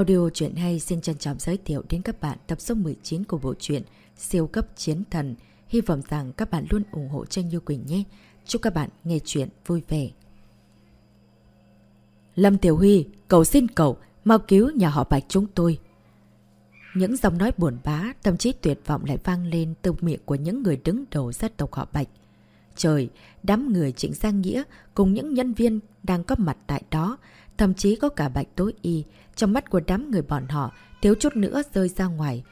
Audio truyện hay xin trân trọng giới thiệu đến các bạn tập số 19 của bộ truyện Siêu cấp chiến thần. Hy vọng rằng các bạn luôn ủng hộ tranh Như Quỳnh nhé. Chúc các bạn nghe chuyện vui vẻ. Lâm Tiểu Huy, cầu xin cậu, mau cứu nhà họ Bạch chúng tôi. Những giọng nói buồn bã, tâm trí tuyệt vọng lại vang lên từ miệng của những người đứng đầu gia tộc họ Bạch. Trời, đám người Trịnh Giang Nghĩa cùng những nhân viên đang có mặt tại đó, thậm chí có cả Bạch Tối Y, trong mắt của đám người bọn họ thiếu chút nữa rơi ra ngoài.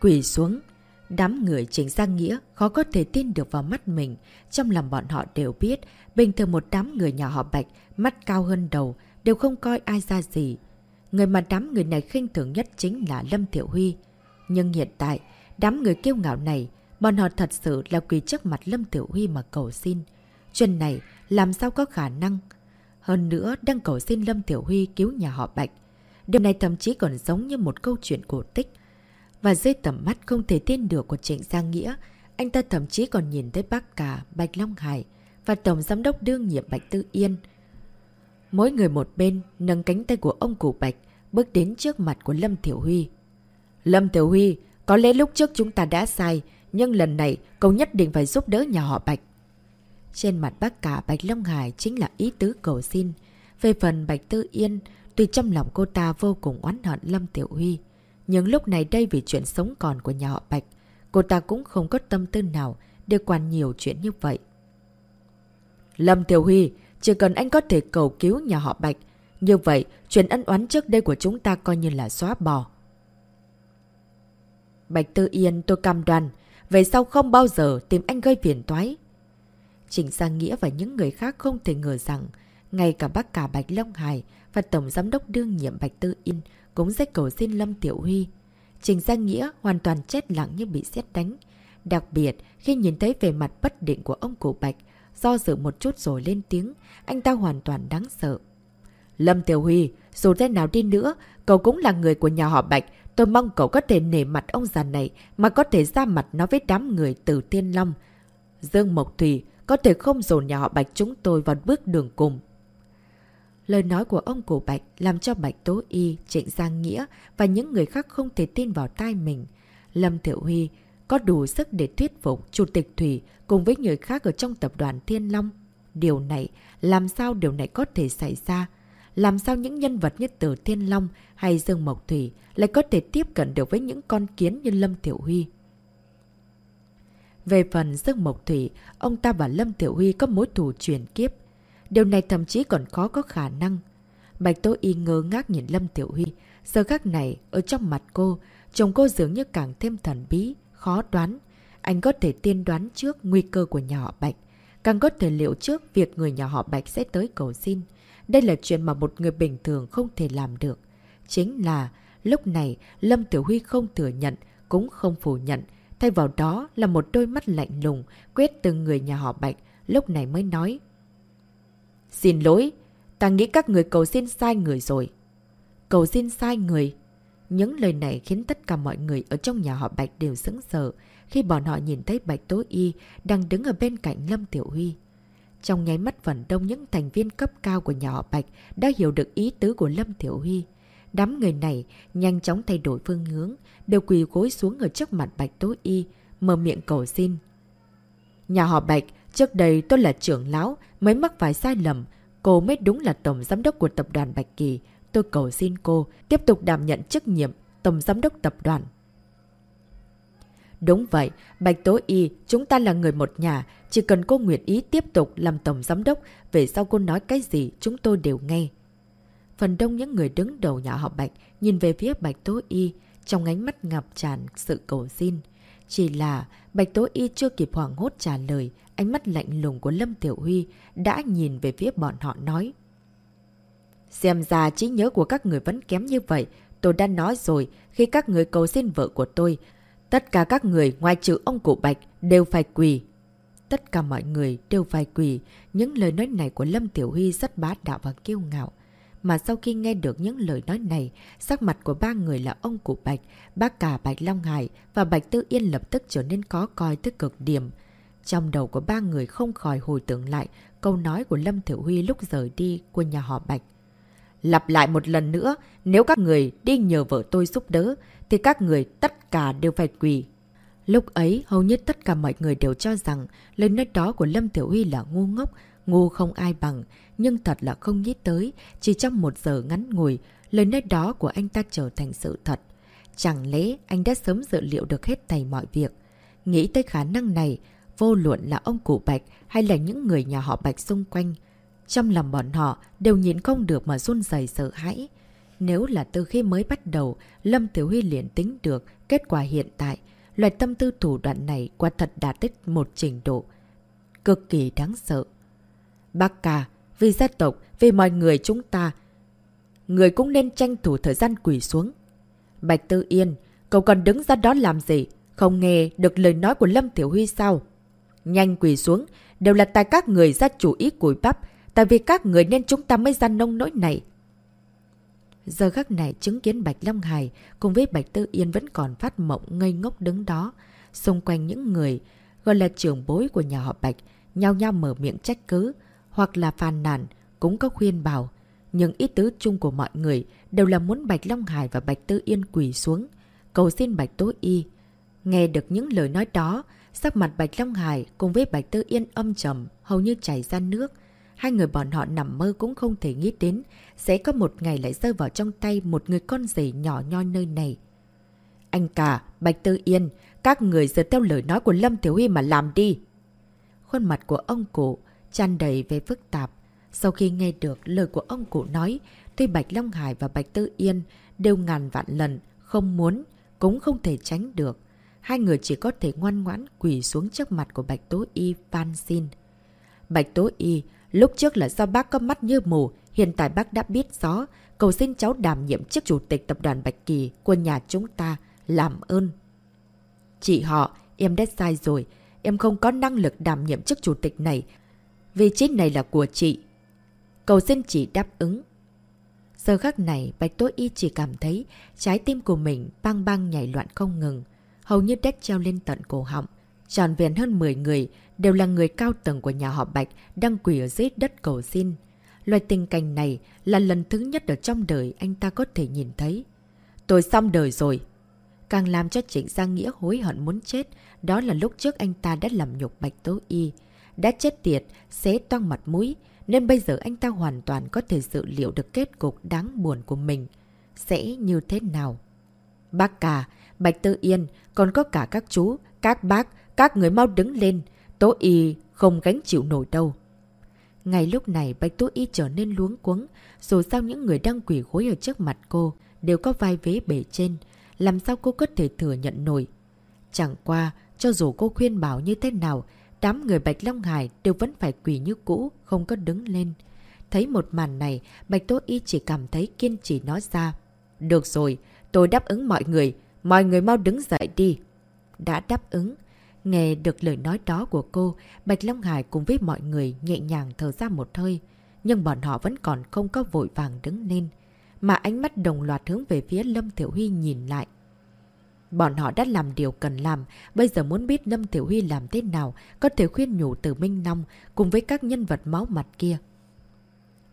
Quỷ xuống, đám người chính Giang Nghĩa khó có thể tin được vào mắt mình, trong lòng bọn họ đều biết, bình thường một đám người nhà họ Bạch, mắt cao hơn đầu, đều không coi ai ra gì. Người mà đám người này khinh thường nhất chính là Lâm Tiểu Huy. Nhưng hiện tại, đám người kiêu ngạo này, bọn họ thật sự là quỳ trước mặt Lâm Tiểu Huy mà cầu xin. Chuyện này làm sao có khả năng? Hơn nữa đang cầu xin Lâm Tiểu Huy cứu nhà họ Bạch. Điều này thậm chí còn giống như một câu chuyện cổ tích. Và dưới tầm mắt không thể tin được của Trịnh Giang Nghĩa, anh ta thậm chí còn nhìn thấy bác cả Bạch Long Hải và Tổng Giám đốc đương nhiệm Bạch Tư Yên. Mỗi người một bên nâng cánh tay của ông cụ Bạch bước đến trước mặt của Lâm Tiểu Huy. Lâm Tiểu Huy, có lẽ lúc trước chúng ta đã sai, nhưng lần này cậu nhất định phải giúp đỡ nhà họ Bạch. Trên mặt bác cả Bạch Long Hải chính là ý tứ cầu xin. Về phần Bạch Tư Yên, tuy trong lòng cô ta vô cùng oán hận Lâm Tiểu Huy. Nhưng lúc này đây vì chuyện sống còn của nhà họ Bạch, cô ta cũng không có tâm tư nào để quan nhiều chuyện như vậy. Lâm Tiểu Huy, chỉ cần anh có thể cầu cứu nhà họ Bạch, như vậy chuyện ân oán trước đây của chúng ta coi như là xóa bỏ. Bạch Tư Yên tôi cam đoan, về sau không bao giờ tìm anh gây phiền toái. Trình Giang Nghĩa và những người khác không thể ngờ rằng ngay cả bác cả Bạch Long Hải và Tổng Giám đốc đương nhiệm Bạch Tư Yên cũng sẽ cầu xin Lâm Tiểu Huy. Trình Giang Nghĩa hoàn toàn chết lặng như bị xét đánh. Đặc biệt, khi nhìn thấy về mặt bất định của ông cổ Bạch, do dự một chút rồi lên tiếng, anh ta hoàn toàn đáng sợ. Lâm Tiểu Huy, dù thế nào đi nữa, cậu cũng là người của nhà họ Bạch. Tôi mong cậu có thể nể mặt ông già này mà có thể ra mặt nói với đám người từ Thiên Long. Dương Mộc Thủy có thể không dồn nhà họ Bạch chúng tôi vào bước đường cùng. Lời nói của ông cổ Bạch làm cho Bạch Tố Y, Trịnh Giang Nghĩa và những người khác không thể tin vào tai mình. Lâm Thiệu Huy có đủ sức để thuyết phục Chủ tịch Thủy cùng với người khác ở trong tập đoàn Thiên Long. Điều này, làm sao điều này có thể xảy ra? Làm sao những nhân vật như Tử Thiên Long hay Dương Mộc Thủy lại có thể tiếp cận được với những con kiến như Lâm Tiểu Huy? Về phần Dương Mộc Thủy, ông ta và Lâm Tiểu Huy có mối thù truyền kiếp. Điều này thậm chí còn khó có khả năng. Bạch Tố Y ngơ ngác nhìn Lâm Tiểu Huy. Giờ khắc này, ở trong mặt cô, chồng cô dường như càng thêm thần bí, khó đoán. Anh có thể tiên đoán trước nguy cơ của nhà họ Bạch. Càng có thể liệu trước việc người nhà họ Bạch sẽ tới cầu xin. Đây là chuyện mà một người bình thường không thể làm được. Chính là, lúc này, Lâm Tiểu Huy không thừa nhận, cũng không phủ nhận. Thay vào đó là một đôi mắt lạnh lùng, quét từng người nhà họ Bạch, lúc này mới nói. Xin lỗi, ta nghĩ các người cầu xin sai người rồi. Cầu xin sai người. Những lời này khiến tất cả mọi người ở trong nhà họ Bạch đều sững sờ khi bọn họ nhìn thấy Bạch Tố Y đang đứng ở bên cạnh Lâm Tiểu Huy. Trong nháy mắt phần đông những thành viên cấp cao của nhà họ Bạch đã hiểu được ý tứ của Lâm Tiểu Huy. Đám người này nhanh chóng thay đổi phương hướng, đều quỳ gối xuống ở trước mặt Bạch Tố Y, mở miệng cầu xin. Nhà họ Bạch, trước đây tôi là trưởng lão, mới mắc phải sai lầm. Cô mới đúng là tổng giám đốc của tập đoàn Bạch Kỳ. Tôi cầu xin cô tiếp tục đảm nhận chức nhiệm tổng giám đốc tập đoàn. Đúng vậy, Bạch Tố Y, chúng ta là người một nhà. Chỉ cần cô nguyện ý tiếp tục làm tổng giám đốc, về sau cô nói cái gì chúng tôi đều nghe. Phần đông những người đứng đầu nhà họ Bạch nhìn về phía Bạch Tố Y trong ánh mắt ngập tràn sự cầu xin. Chỉ là Bạch Tố Y chưa kịp hoảng hốt trả lời, ánh mắt lạnh lùng của Lâm Tiểu Huy đã nhìn về phía bọn họ nói. Xem ra trí nhớ của các người vẫn kém như vậy. Tôi đã nói rồi, khi các người cầu xin vợ của tôi, tất cả các người ngoài trừ ông cụ Bạch đều phải quỳ. Tất cả mọi người đều phải quỳ. Những lời nói này của Lâm Tiểu Huy rất bá đạo và kiêu ngạo. Mà sau khi nghe được những lời nói này, sắc mặt của ba người là ông cụ Bạch, bác cả Bạch Long Hải và Bạch Tư Yên lập tức trở nên có coi tức cực điểm. Trong đầu của ba người không khỏi hồi tưởng lại câu nói của Lâm Thiểu Huy lúc rời đi của nhà họ Bạch. Lặp lại một lần nữa, nếu các người đi nhờ vợ tôi giúp đỡ, thì các người tất cả đều phải quỳ. Lúc ấy, hầu như tất cả mọi người đều cho rằng lời nói đó của Lâm Tiểu Huy là ngu ngốc, ngu không ai bằng. Nhưng thật là không nghĩ tới, chỉ trong một giờ ngắn ngủi, lời nói đó của anh ta trở thành sự thật. Chẳng lẽ anh đã sớm dự liệu được hết thầy mọi việc? Nghĩ tới khả năng này, vô luận là ông cụ Bạch hay là những người nhà họ Bạch xung quanh. Trong lòng bọn họ đều nhìn không được mà run dày sợ hãi. Nếu là từ khi mới bắt đầu, Lâm Tiểu Huy liền tính được kết quả hiện tại, loại tâm tư thủ đoạn này quả thật đạt tích một trình độ cực kỳ đáng sợ. Bác ca, vì gia tộc, vì mọi người chúng ta, người cũng nên tranh thủ thời gian quỷ xuống. Bạch Tư Yên, cậu còn đứng ra đó làm gì? Không nghe được lời nói của Lâm Tiểu Huy sao? Nhanh quỳ xuống, đều là tại các người ra chủ ý cùi bắp, tại vì các người nên chúng ta mới ra nông nỗi này. Giờ khắc này chứng kiến Bạch Long Hải cùng với Bạch Tư Yên vẫn còn phát mộng ngây ngốc đứng đó. Xung quanh những người gọi là trưởng bối của nhà họ Bạch nhau nhau mở miệng trách cứ hoặc là phàn nàn cũng có khuyên bảo. Nhưng ý tứ chung của mọi người đều là muốn Bạch Long Hải và Bạch Tư Yên quỳ xuống, cầu xin Bạch Tố Y. Nghe được những lời nói đó, sắc mặt Bạch Long Hải cùng với Bạch Tư Yên âm trầm, hầu như chảy ra nước. Hai người bọn họ nằm mơ cũng không thể nghĩ đến sẽ có một ngày lại rơi vào trong tay một người con rể nhỏ nhoi nơi này. Anh cả, Bạch Tư Yên, các người giờ theo lời nói của Lâm Thiếu Huy mà làm đi. Khuôn mặt của ông cụ tràn đầy về phức tạp. Sau khi nghe được lời của ông cụ nói, tuy Bạch Long Hải và Bạch Tư Yên đều ngàn vạn lần, không muốn, cũng không thể tránh được. Hai người chỉ có thể ngoan ngoãn quỳ xuống trước mặt của Bạch Tố Y van xin. Bạch Tố Y, lúc trước là do bác có mắt như mù, hiện tại bác đã biết rõ, cầu xin cháu đảm nhiệm chức chủ tịch tập đoàn Bạch Kỳ của nhà chúng ta, làm ơn. Chị họ, em đã sai rồi, em không có năng lực đảm nhiệm chức chủ tịch này, vị trí này là của chị. Cầu xin chị đáp ứng. Giờ khắc này, Bạch Tố Y chỉ cảm thấy trái tim của mình bang bang nhảy loạn không ngừng, hầu như đét treo lên tận cổ họng. Tròn vẹn hơn 10 người đều là người cao tầng của nhà họ Bạch đang quỷ ở dưới đất cầu xin. Loại tình cảnh này là lần thứ nhất ở trong đời anh ta có thể nhìn thấy. Tôi xong đời rồi. Càng làm cho Trịnh Giang Nghĩa hối hận muốn chết, đó là lúc trước anh ta đã làm nhục Bạch Tố Y. Đã chết tiệt, xé toang mặt mũi, nên bây giờ anh ta hoàn toàn có thể dự liệu được kết cục đáng buồn của mình. Sẽ như thế nào? Bác cả, Bạch Tư Yên, còn có cả các chú, các bác, các người mau đứng lên. Tố Y không gánh chịu nổi đâu. Ngay lúc này Bạch Tố Y trở nên luống cuống, dù sao những người đang quỷ gối ở trước mặt cô đều có vai vế bể trên, làm sao cô có thể thừa nhận nổi. Chẳng qua, cho dù cô khuyên bảo như thế nào, đám người Bạch Long Hải đều vẫn phải quỳ như cũ, không có đứng lên. Thấy một màn này, Bạch Tố Y chỉ cảm thấy kiên trì nói ra. Được rồi, tôi đáp ứng mọi người, mọi người mau đứng dậy đi. Đã đáp ứng. Nghe được lời nói đó của cô, Bạch Long Hải cùng với mọi người nhẹ nhàng thở ra một hơi. Nhưng bọn họ vẫn còn không có vội vàng đứng lên. Mà ánh mắt đồng loạt hướng về phía Lâm Thiểu Huy nhìn lại. Bọn họ đã làm điều cần làm, bây giờ muốn biết Lâm Tiểu Huy làm thế nào, có thể khuyên nhủ từ Minh Long cùng với các nhân vật máu mặt kia.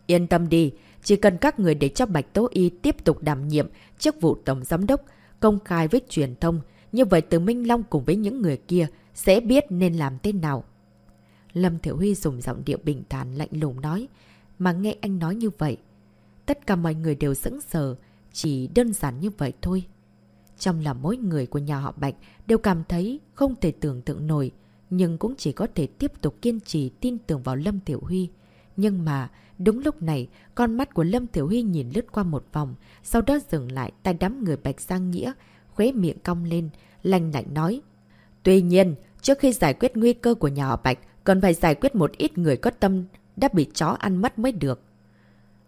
Yên tâm đi, chỉ cần các người để cho Bạch Tố Y tiếp tục đảm nhiệm chức vụ Tổng Giám đốc, công khai với truyền thông, như vậy từ Minh Long cùng với những người kia sẽ biết nên làm thế nào. Lâm Thiểu Huy dùng giọng điệu bình thản lạnh lùng nói, mà nghe anh nói như vậy. Tất cả mọi người đều sững sờ, chỉ đơn giản như vậy thôi. Trong lòng mỗi người của nhà họ Bạch đều cảm thấy không thể tưởng tượng nổi, nhưng cũng chỉ có thể tiếp tục kiên trì tin tưởng vào Lâm Tiểu Huy. Nhưng mà, đúng lúc này, con mắt của Lâm Tiểu Huy nhìn lướt qua một vòng, sau đó dừng lại tại đám người Bạch Giang Nghĩa, khuế miệng cong lên, lành lạnh nói. Tuy nhiên, trước khi giải quyết nguy cơ của nhà họ Bạch, cần phải giải quyết một ít người có tâm đã bị chó ăn mất mới được.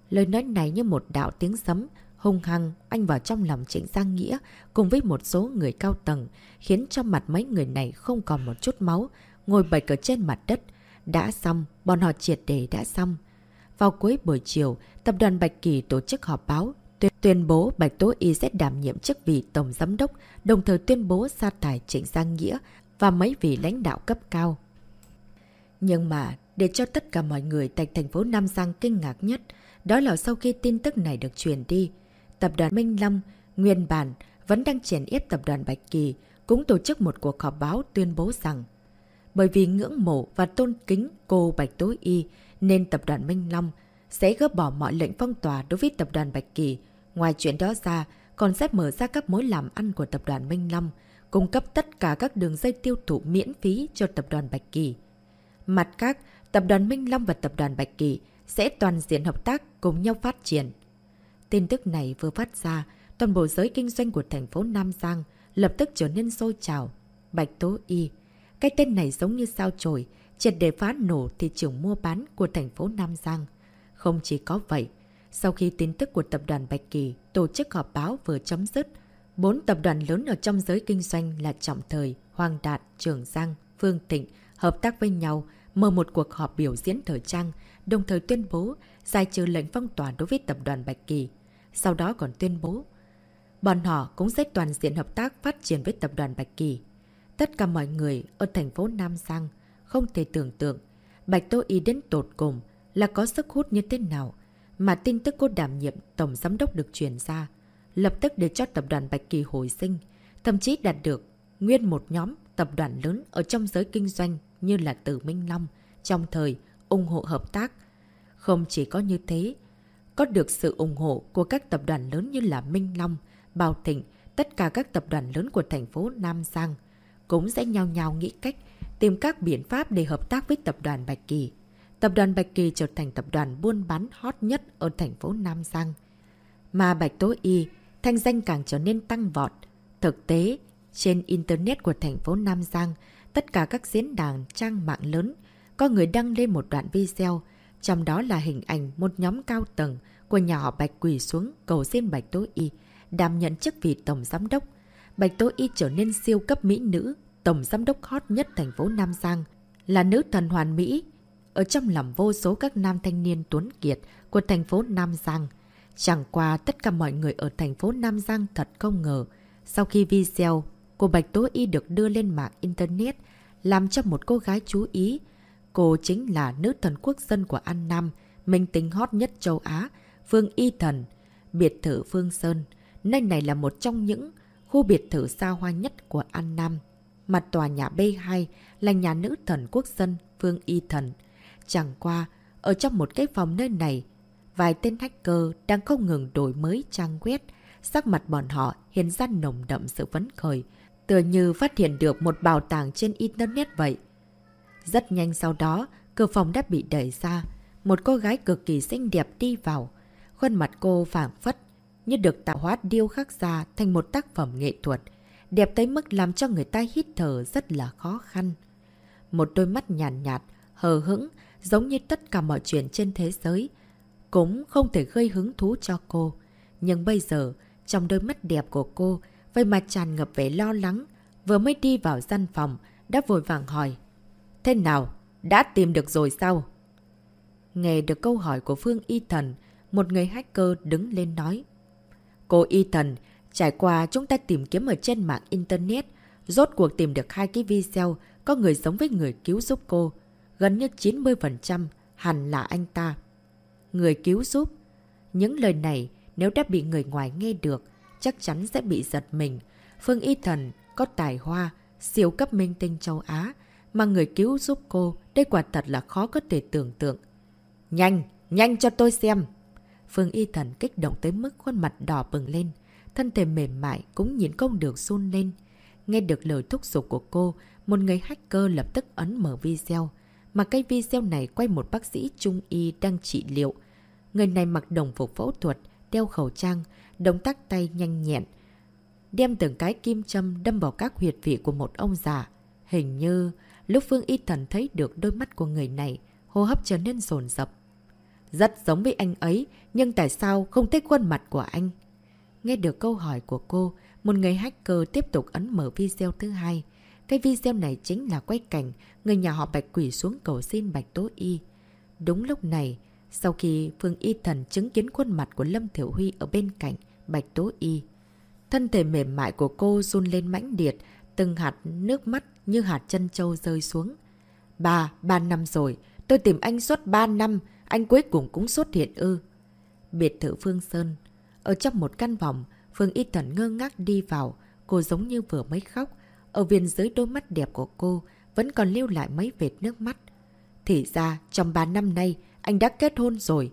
Lời nói này như một đạo tiếng sấm, hung hăng anh vào trong lòng Trịnh Giang Nghĩa cùng với một số người cao tầng, khiến cho mặt mấy người này không còn một chút máu, ngồi bạch ở trên mặt đất. Đã xong, bọn họ triệt đề đã xong. Vào cuối buổi chiều, tập đoàn Bạch Kỳ tổ chức họp báo, tuyên, tuyên bố Bạch Tố Y sẽ đảm nhiệm chức vị Tổng Giám đốc, đồng thời tuyên bố sa thải Trịnh Giang Nghĩa và mấy vị lãnh đạo cấp cao. Nhưng mà, để cho tất cả mọi người tại thành phố Nam Giang kinh ngạc nhất, Đó là sau khi tin tức này được truyền đi, tập đoàn Minh Long, nguyên bản, vẫn đang chèn ép tập đoàn Bạch Kỳ, cũng tổ chức một cuộc họp báo tuyên bố rằng bởi vì ngưỡng mộ và tôn kính cô Bạch Tố Y nên tập đoàn Minh Long sẽ gỡ bỏ mọi lệnh phong tỏa đối với tập đoàn Bạch Kỳ. Ngoài chuyện đó ra, còn sẽ mở ra các mối làm ăn của tập đoàn Minh Long, cung cấp tất cả các đường dây tiêu thụ miễn phí cho tập đoàn Bạch Kỳ. Mặt khác, tập đoàn Minh Long và tập đoàn Bạch Kỳ sẽ toàn diện hợp tác cùng nhau phát triển. Tin tức này vừa phát ra, toàn bộ giới kinh doanh của thành phố Nam Giang lập tức trở nên sôi trào. Bạch Tố Y, cái tên này giống như sao trồi, triệt để phá nổ thị trường mua bán của thành phố Nam Giang. Không chỉ có vậy, sau khi tin tức của tập đoàn Bạch Kỳ tổ chức họp báo vừa chấm dứt, bốn tập đoàn lớn ở trong giới kinh doanh là Trọng Thời, Hoàng Đạt, Trường Giang, Phương Tịnh hợp tác với nhau mở một cuộc họp biểu diễn thời trang, đồng thời tuyên bố giải trừ lệnh phong tỏa đối với tập đoàn Bạch Kỳ. Sau đó còn tuyên bố, bọn họ cũng sẽ toàn diện hợp tác phát triển với tập đoàn Bạch Kỳ. Tất cả mọi người ở thành phố Nam Giang không thể tưởng tượng Bạch Tô Y đến tột cùng là có sức hút như thế nào mà tin tức cô đảm nhiệm tổng giám đốc được truyền ra, lập tức để cho tập đoàn Bạch Kỳ hồi sinh, thậm chí đạt được nguyên một nhóm tập đoàn lớn ở trong giới kinh doanh như là Tử Minh Long trong thời ủng hộ hợp tác. Không chỉ có như thế, có được sự ủng hộ của các tập đoàn lớn như là Minh Long, Bảo Thịnh, tất cả các tập đoàn lớn của thành phố Nam Giang cũng sẽ nhau nhau nghĩ cách tìm các biện pháp để hợp tác với tập đoàn Bạch Kỳ. Tập đoàn Bạch Kỳ trở thành tập đoàn buôn bán hot nhất ở thành phố Nam Giang. Mà Bạch Tố Y, thanh danh càng trở nên tăng vọt. Thực tế, trên Internet của thành phố Nam Giang, tất cả các diễn đàn trang mạng lớn, có người đăng lên một đoạn video, trong đó là hình ảnh một nhóm cao tầng của nhà họ Bạch quỳ xuống cầu xin Bạch Tố Y, đảm nhận chức vị tổng giám đốc. Bạch Tố Y trở nên siêu cấp mỹ nữ, tổng giám đốc hot nhất thành phố Nam Giang, là nữ thần hoàn mỹ, ở trong lòng vô số các nam thanh niên tuấn kiệt của thành phố Nam Giang. Chẳng qua tất cả mọi người ở thành phố Nam Giang thật không ngờ, sau khi video của Bạch Tố Y được đưa lên mạng Internet, làm cho một cô gái chú ý. Cô chính là nữ thần quốc dân của An Nam, minh tính hot nhất châu Á, Phương Y Thần, biệt thự Phương Sơn. Nơi này là một trong những khu biệt thự xa hoa nhất của An Nam. Mặt tòa nhà B2 là nhà nữ thần quốc dân Phương Y Thần. Chẳng qua, ở trong một cái phòng nơi này, vài tên hacker đang không ngừng đổi mới trang web. Sắc mặt bọn họ hiện ra nồng đậm sự vấn khởi, tựa như phát hiện được một bảo tàng trên Internet vậy. Rất nhanh sau đó, cửa phòng đã bị đẩy ra. Một cô gái cực kỳ xinh đẹp đi vào. Khuôn mặt cô phảng phất, như được tạo hóa điêu khắc ra thành một tác phẩm nghệ thuật. Đẹp tới mức làm cho người ta hít thở rất là khó khăn. Một đôi mắt nhàn nhạt, nhạt, hờ hững, giống như tất cả mọi chuyện trên thế giới, cũng không thể gây hứng thú cho cô. Nhưng bây giờ, trong đôi mắt đẹp của cô, vậy mà tràn ngập vẻ lo lắng, vừa mới đi vào gian phòng, đã vội vàng hỏi. Thế nào? Đã tìm được rồi sao? Nghe được câu hỏi của Phương Y Thần, một người hacker đứng lên nói. Cô Y Thần, trải qua chúng ta tìm kiếm ở trên mạng Internet, rốt cuộc tìm được hai cái video có người giống với người cứu giúp cô gần như 90% hẳn là anh ta. Người cứu giúp. Những lời này nếu đã bị người ngoài nghe được, chắc chắn sẽ bị giật mình. Phương Y Thần có tài hoa, siêu cấp minh tinh châu Á, mà người cứu giúp cô, đây quả thật là khó có thể tưởng tượng. Nhanh, nhanh cho tôi xem! Phương Y Thần kích động tới mức khuôn mặt đỏ bừng lên, thân thể mềm mại cũng nhìn không được run lên. Nghe được lời thúc giục của cô, một người hacker lập tức ấn mở video. Mà cái video này quay một bác sĩ trung y đang trị liệu. Người này mặc đồng phục phẫu thuật, đeo khẩu trang, động tác tay nhanh nhẹn. Đem từng cái kim châm đâm vào các huyệt vị của một ông già. Hình như lúc Phương Y Thần thấy được đôi mắt của người này, hô hấp trở nên rồn rập. Rất giống với anh ấy, nhưng tại sao không thấy khuôn mặt của anh? Nghe được câu hỏi của cô, một người hacker tiếp tục ấn mở video thứ hai. Cái video này chính là quay cảnh người nhà họ Bạch quỷ xuống cầu xin Bạch Tố Y. Đúng lúc này, sau khi Phương Y Thần chứng kiến khuôn mặt của Lâm Thiểu Huy ở bên cạnh Bạch Tố Y, thân thể mềm mại của cô run lên mãnh liệt, từng hạt nước mắt như hạt chân châu rơi xuống. Ba, ba năm rồi, tôi tìm anh suốt ba năm, anh cuối cùng cũng xuất hiện ư. biệt thự Phương Sơn. Ở trong một căn phòng, Phương Y Thần ngơ ngác đi vào, cô giống như vừa mới khóc. Ở viên dưới đôi mắt đẹp của cô vẫn còn lưu lại mấy vệt nước mắt. Thì ra, trong 3 năm nay, anh đã kết hôn rồi.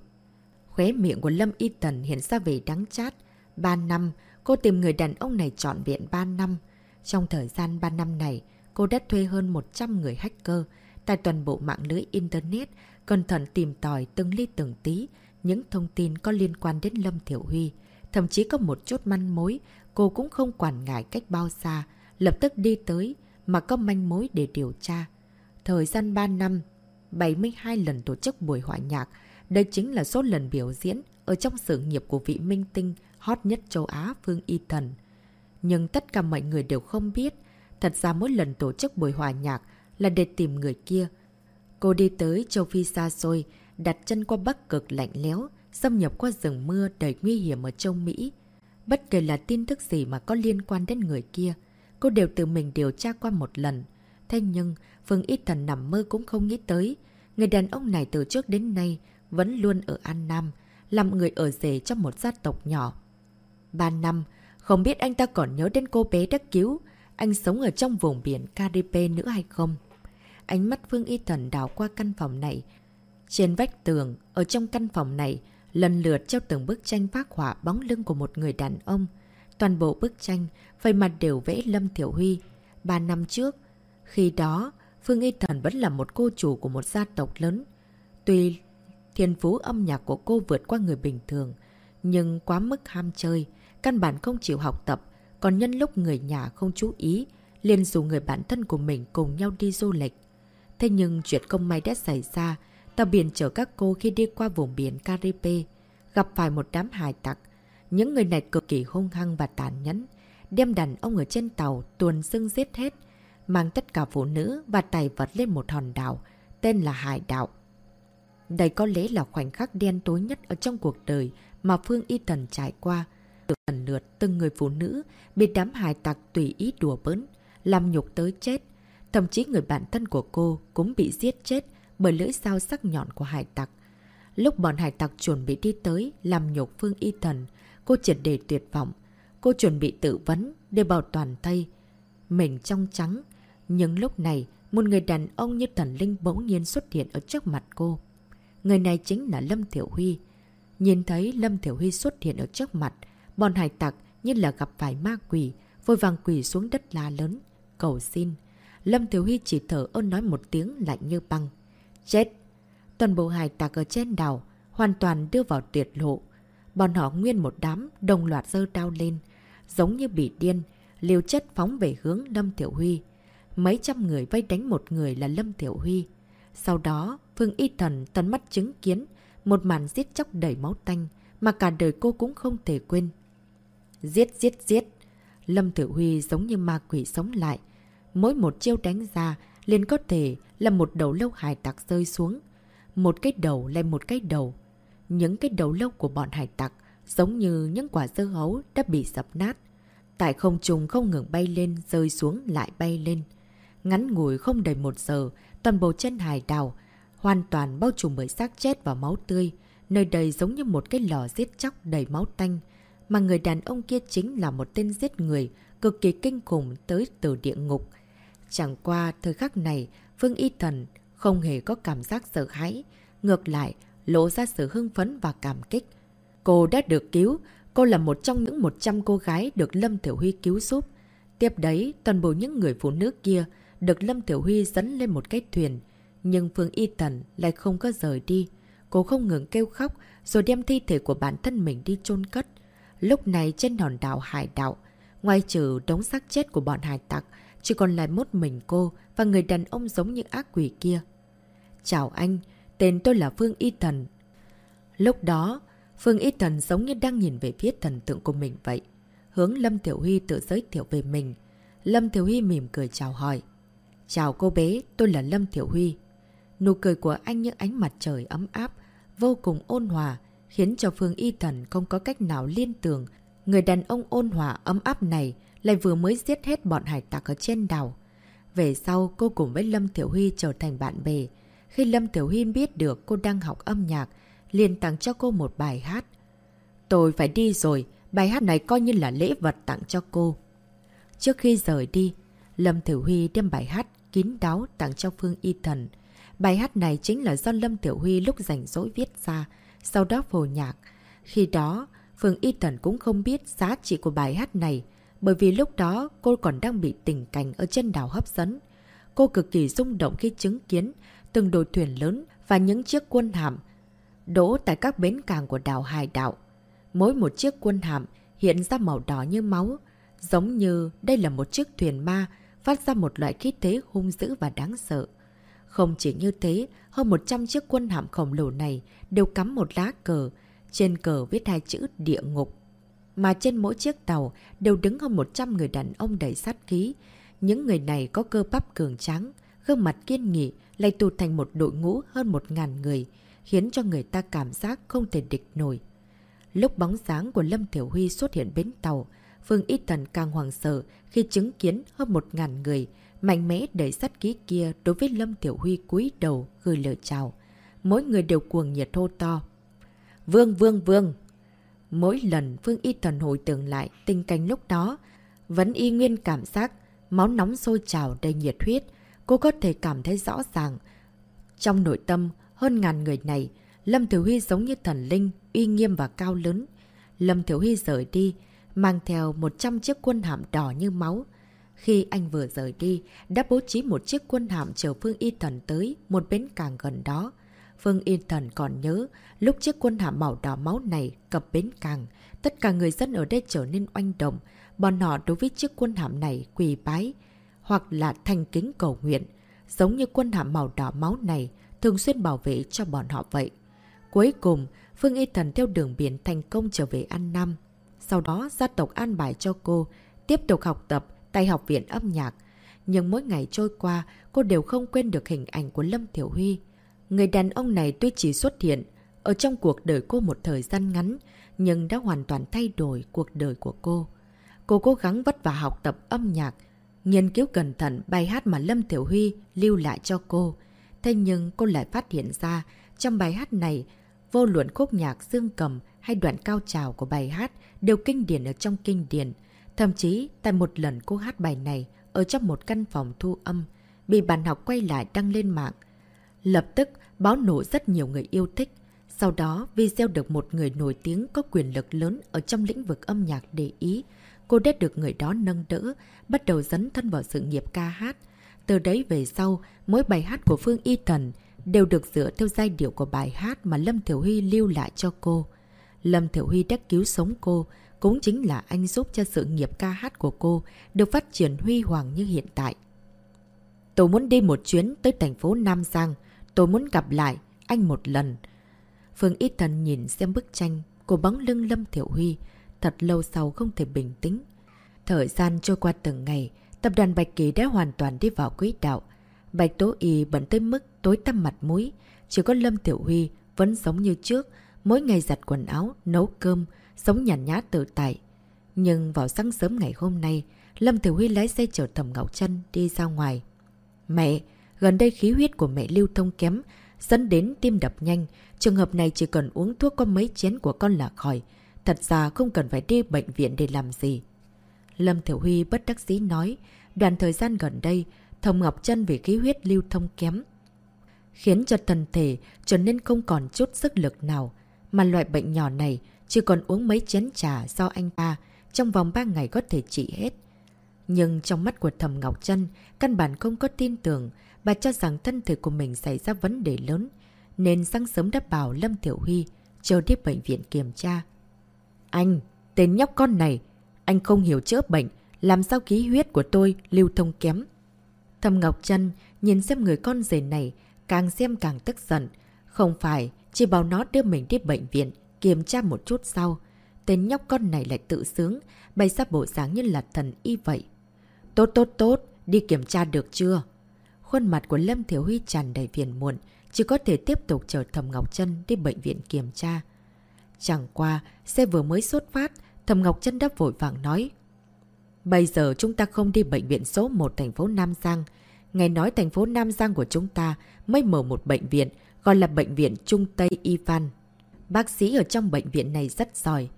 Khóe miệng của Lâm Y Tần hiện ra về đắng chát. 3 năm, cô tìm người đàn ông này trọn viện 3 năm. Trong thời gian 3 năm này, cô đã thuê hơn 100 người hacker tại toàn bộ mạng lưới Internet, cẩn thận tìm tòi từng ly từng tí những thông tin có liên quan đến Lâm Thiểu Huy. Thậm chí có một chút manh mối, cô cũng không quản ngại cách bao xa, lập tức đi tới mà có manh mối để điều tra. Thời gian 3 năm, 72 lần tổ chức buổi hòa nhạc, đây chính là số lần biểu diễn ở trong sự nghiệp của vị minh tinh hot nhất châu Á Phương Y Thần. Nhưng tất cả mọi người đều không biết, thật ra mỗi lần tổ chức buổi hòa nhạc là để tìm người kia. Cô đi tới châu Phi xa xôi, đặt chân qua bắc cực lạnh lẽo, xâm nhập qua rừng mưa đầy nguy hiểm ở châu Mỹ. Bất kể là tin tức gì mà có liên quan đến người kia, cô đều tự mình điều tra qua một lần. Thế nhưng, Phương Ít Thần nằm mơ cũng không nghĩ tới, người đàn ông này từ trước đến nay vẫn luôn ở An Nam, làm người ở rể trong một gia tộc nhỏ. Ba năm, không biết anh ta còn nhớ đến cô bé đã cứu, anh sống ở trong vùng biển Caribe nữa hay không? Ánh mắt Phương Y Thần đảo qua căn phòng này. Trên vách tường, ở trong căn phòng này, lần lượt treo từng bức tranh phác họa bóng lưng của một người đàn ông. Toàn bộ bức tranh, phây mặt đều vẽ Lâm Thiểu Huy. Ba năm trước, khi đó, Phương Y Thần vẫn là một cô chủ của một gia tộc lớn. Tuy thiên phú âm nhạc của cô vượt qua người bình thường, nhưng quá mức ham chơi, căn bản không chịu học tập, còn nhân lúc người nhà không chú ý, liền dù người bạn thân của mình cùng nhau đi du lịch. Thế nhưng chuyện không may đã xảy ra, tàu biển chở các cô khi đi qua vùng biển Caribe, gặp phải một đám hải tặc. Những người này cực kỳ hung hăng và tàn nhẫn, đem đàn ông ở trên tàu tuần xưng giết hết, mang tất cả phụ nữ và tài vật lên một hòn đảo, tên là Hải Đạo. Đây có lẽ là khoảnh khắc đen tối nhất ở trong cuộc đời mà Phương Y Tần trải qua. Được lần lượt từng người phụ nữ bị đám hài tặc tùy ý đùa bỡn, làm nhục tới chết. Thậm chí người bạn thân của cô cũng bị giết chết bởi lưỡi dao sắc nhọn của hải tặc. Lúc bọn hải tặc chuẩn bị đi tới làm nhục Phương Y Thần, cô triệt đề tuyệt vọng. Cô chuẩn bị tự vấn để bảo toàn thay. Mình trong trắng. Nhưng lúc này, một người đàn ông như thần linh bỗng nhiên xuất hiện ở trước mặt cô. Người này chính là Lâm Thiểu Huy. Nhìn thấy Lâm Thiểu Huy xuất hiện ở trước mặt, bọn hải tặc như là gặp phải ma quỷ, vội vàng quỷ xuống đất la lớn, cầu xin. Lâm Thiếu Huy chỉ thở ơn nói một tiếng lạnh như băng. Chết! Toàn bộ hải tặc ở trên đảo hoàn toàn đưa vào tuyệt lộ. Bọn họ nguyên một đám đồng loạt dơ đao lên, giống như bị điên, liều chất phóng về hướng Lâm Tiểu Huy. Mấy trăm người vây đánh một người là Lâm Tiểu Huy. Sau đó, Phương Y Thần tận mắt chứng kiến một màn giết chóc đầy máu tanh mà cả đời cô cũng không thể quên. Giết, giết, giết. Lâm tử Huy giống như ma quỷ sống lại. Mỗi một chiêu đánh ra liền có thể là một đầu lâu hải tặc rơi xuống. Một cái đầu lên một cái đầu. Những cái đầu lâu của bọn hải tặc giống như những quả dưa hấu đã bị sập nát. Tại không trùng không ngừng bay lên, rơi xuống lại bay lên. Ngắn ngủi không đầy một giờ, toàn bộ chân hải đảo hoàn toàn bao trùm bởi xác chết và máu tươi. Nơi đây giống như một cái lò giết chóc đầy máu tanh. Mà người đàn ông kia chính là một tên giết người cực kỳ kinh khủng tới từ địa ngục. Chẳng qua thời khắc này, Phương Y Thần không hề có cảm giác sợ hãi. Ngược lại, lộ ra sự hưng phấn và cảm kích. Cô đã được cứu, cô là một trong những 100 cô gái được Lâm Thiểu Huy cứu giúp. Tiếp đấy, toàn bộ những người phụ nữ kia được Lâm Tiểu Huy dẫn lên một cái thuyền. Nhưng Phương Y Tần lại không có rời đi. Cô không ngừng kêu khóc rồi đem thi thể của bản thân mình đi chôn cất. Lúc này trên hòn đảo Hải Đạo, ngoài trừ đống xác chết của bọn hải tặc, chỉ còn lại một mình cô và người đàn ông giống như ác quỷ kia. Chào anh, tên tôi là Phương Y Thần. Lúc đó, Phương Y Thần giống như đang nhìn về phía thần tượng của mình vậy. Hướng Lâm Tiểu Huy tự giới thiệu về mình. Lâm Tiểu Huy mỉm cười chào hỏi. Chào cô bé, tôi là Lâm Tiểu Huy. Nụ cười của anh như ánh mặt trời ấm áp, vô cùng ôn hòa, khiến cho Phương Y Thần không có cách nào liên tưởng. Người đàn ông ôn hòa ấm áp này lại vừa mới giết hết bọn hải tặc ở trên đảo. Về sau, cô cùng với Lâm Tiểu Huy trở thành bạn bè. Khi Lâm Tiểu Huy biết được cô đang học âm nhạc, liền tặng cho cô một bài hát. Tôi phải đi rồi, bài hát này coi như là lễ vật tặng cho cô. Trước khi rời đi, Lâm Thiểu Huy đem bài hát kín đáo tặng cho Phương Y Thần. Bài hát này chính là do Lâm Tiểu Huy lúc rảnh rỗi viết ra, sau đó phổ nhạc. Khi đó, Phương Y Thần cũng không biết giá trị của bài hát này, bởi vì lúc đó cô còn đang bị tình cảnh ở trên đảo hấp dẫn. Cô cực kỳ rung động khi chứng kiến từng đội thuyền lớn và những chiếc quân hạm đỗ tại các bến cảng của đảo Hải Đạo. Mỗi một chiếc quân hạm hiện ra màu đỏ như máu, giống như đây là một chiếc thuyền ma phát ra một loại khí thế hung dữ và đáng sợ. Không chỉ như thế, hơn 100 chiếc quân hạm khổng lồ này đều cắm một lá cờ, trên cờ viết hai chữ địa ngục. Mà trên mỗi chiếc tàu đều đứng hơn 100 người đàn ông đầy sát khí. Những người này có cơ bắp cường tráng, gương mặt kiên nghị, lại tụ thành một đội ngũ hơn 1.000 người, khiến cho người ta cảm giác không thể địch nổi. Lúc bóng dáng của Lâm Thiểu Huy xuất hiện bến tàu, Phương Y Thần càng hoàng sợ khi chứng kiến hơn 1.000 người mạnh mẽ đẩy sắt ký kia đối với Lâm Tiểu Huy cúi đầu gửi lời chào. Mỗi người đều cuồng nhiệt hô to. Vương, vương, vương! Mỗi lần Vương Y Thần hồi tưởng lại tình cảnh lúc đó, vẫn y nguyên cảm giác máu nóng sôi trào đầy nhiệt huyết. Cô có thể cảm thấy rõ ràng. Trong nội tâm, hơn ngàn người này, Lâm Tiểu Huy giống như thần linh, uy nghiêm và cao lớn. Lâm Tiểu Huy rời đi, mang theo 100 chiếc quân hạm đỏ như máu. Khi anh vừa rời đi, đã bố trí một chiếc quân hạm chờ Phương Y Thần tới một bến cảng gần đó. Phương Y Thần còn nhớ, lúc chiếc quân hạm màu đỏ máu này cập bến cảng, tất cả người dân ở đây trở nên oanh động. Bọn họ đối với chiếc quân hạm này quỳ bái, hoặc là thành kính cầu nguyện. Giống như quân hạm màu đỏ máu này, thường xuyên bảo vệ cho bọn họ vậy. Cuối cùng, Phương Y Thần theo đường biển thành công trở về An Nam. Sau đó, gia tộc an bài cho cô tiếp tục học tập tại học viện âm nhạc. Nhưng mỗi ngày trôi qua, cô đều không quên được hình ảnh của Lâm Thiểu Huy. Người đàn ông này tuy chỉ xuất hiện ở trong cuộc đời cô một thời gian ngắn, nhưng đã hoàn toàn thay đổi cuộc đời của cô. Cô cố gắng vất vả học tập âm nhạc, nghiên cứu cẩn thận bài hát mà Lâm Thiểu Huy lưu lại cho cô. Thế nhưng cô lại phát hiện ra, trong bài hát này, vô luận khúc nhạc dương cầm hay đoạn cao trào của bài hát đều kinh điển ở trong kinh điển. Thậm chí, tại một lần cô hát bài này ở trong một căn phòng thu âm, bị bạn học quay lại đăng lên mạng. Lập tức, báo nổ rất nhiều người yêu thích. Sau đó, video được một người nổi tiếng có quyền lực lớn ở trong lĩnh vực âm nhạc để ý. Cô đã được người đó nâng đỡ, bắt đầu dấn thân vào sự nghiệp ca hát. Từ đấy về sau, mỗi bài hát của Phương Y Thần đều được dựa theo giai điệu của bài hát mà Lâm Thiểu Huy lưu lại cho cô. Lâm Thiểu Huy đã cứu sống cô, cũng chính là anh giúp cho sự nghiệp ca hát của cô được phát triển huy hoàng như hiện tại. Tôi muốn đi một chuyến tới thành phố Nam Giang. Tôi muốn gặp lại anh một lần. Phương Ít Thần nhìn xem bức tranh của bóng lưng Lâm Thiểu Huy. Thật lâu sau không thể bình tĩnh. Thời gian trôi qua từng ngày, tập đoàn Bạch Kỳ đã hoàn toàn đi vào quỹ đạo. Bạch Tố Y bận tới mức tối tăm mặt mũi. Chỉ có Lâm Tiểu Huy vẫn giống như trước, mỗi ngày giặt quần áo, nấu cơm, sống nhàn nhã tự tại. Nhưng vào sáng sớm ngày hôm nay, Lâm Tiểu Huy lái xe chở Thẩm Ngọc Trân đi ra ngoài. Mẹ, gần đây khí huyết của mẹ lưu thông kém, dẫn đến tim đập nhanh. Trường hợp này chỉ cần uống thuốc có mấy chén của con là khỏi. Thật ra không cần phải đi bệnh viện để làm gì. Lâm Thiểu Huy bất đắc dĩ nói, đoạn thời gian gần đây, Thẩm Ngọc Trân vì khí huyết lưu thông kém, khiến cho thân thể trở nên không còn chút sức lực nào. Mà loại bệnh nhỏ này chỉ còn uống mấy chén trà do anh ta trong vòng 3 ngày có thể trị hết. Nhưng trong mắt của Thầm Ngọc Trân, căn bản không có tin tưởng, bà cho rằng thân thể của mình xảy ra vấn đề lớn, nên sáng sớm đã bảo Lâm Thiểu Huy chờ đi bệnh viện kiểm tra. Anh, tên nhóc con này, anh không hiểu chữa bệnh, làm sao khí huyết của tôi lưu thông kém. Thầm Ngọc Trân nhìn xem người con rể này, càng xem càng tức giận. Không phải, chỉ bảo nó đưa mình đi bệnh viện, kiểm tra một chút sau. Tên nhóc con này lại tự sướng, bày ra bộ dáng như là thần y vậy. Tốt tốt tốt, đi kiểm tra được chưa? Khuôn mặt của Lâm Thiếu Huy tràn đầy phiền muộn, chỉ có thể tiếp tục chờ Thầm Ngọc Trân đi bệnh viện kiểm tra. Chẳng qua, xe vừa mới xuất phát, Thầm Ngọc Trân đã vội vàng nói. Bây giờ chúng ta không đi bệnh viện số 1 thành phố Nam Giang. Nghe nói thành phố Nam Giang của chúng ta mới mở một bệnh viện, gọi là Bệnh viện Trung Tây Ivan. Bác sĩ ở trong bệnh viện này rất giỏi.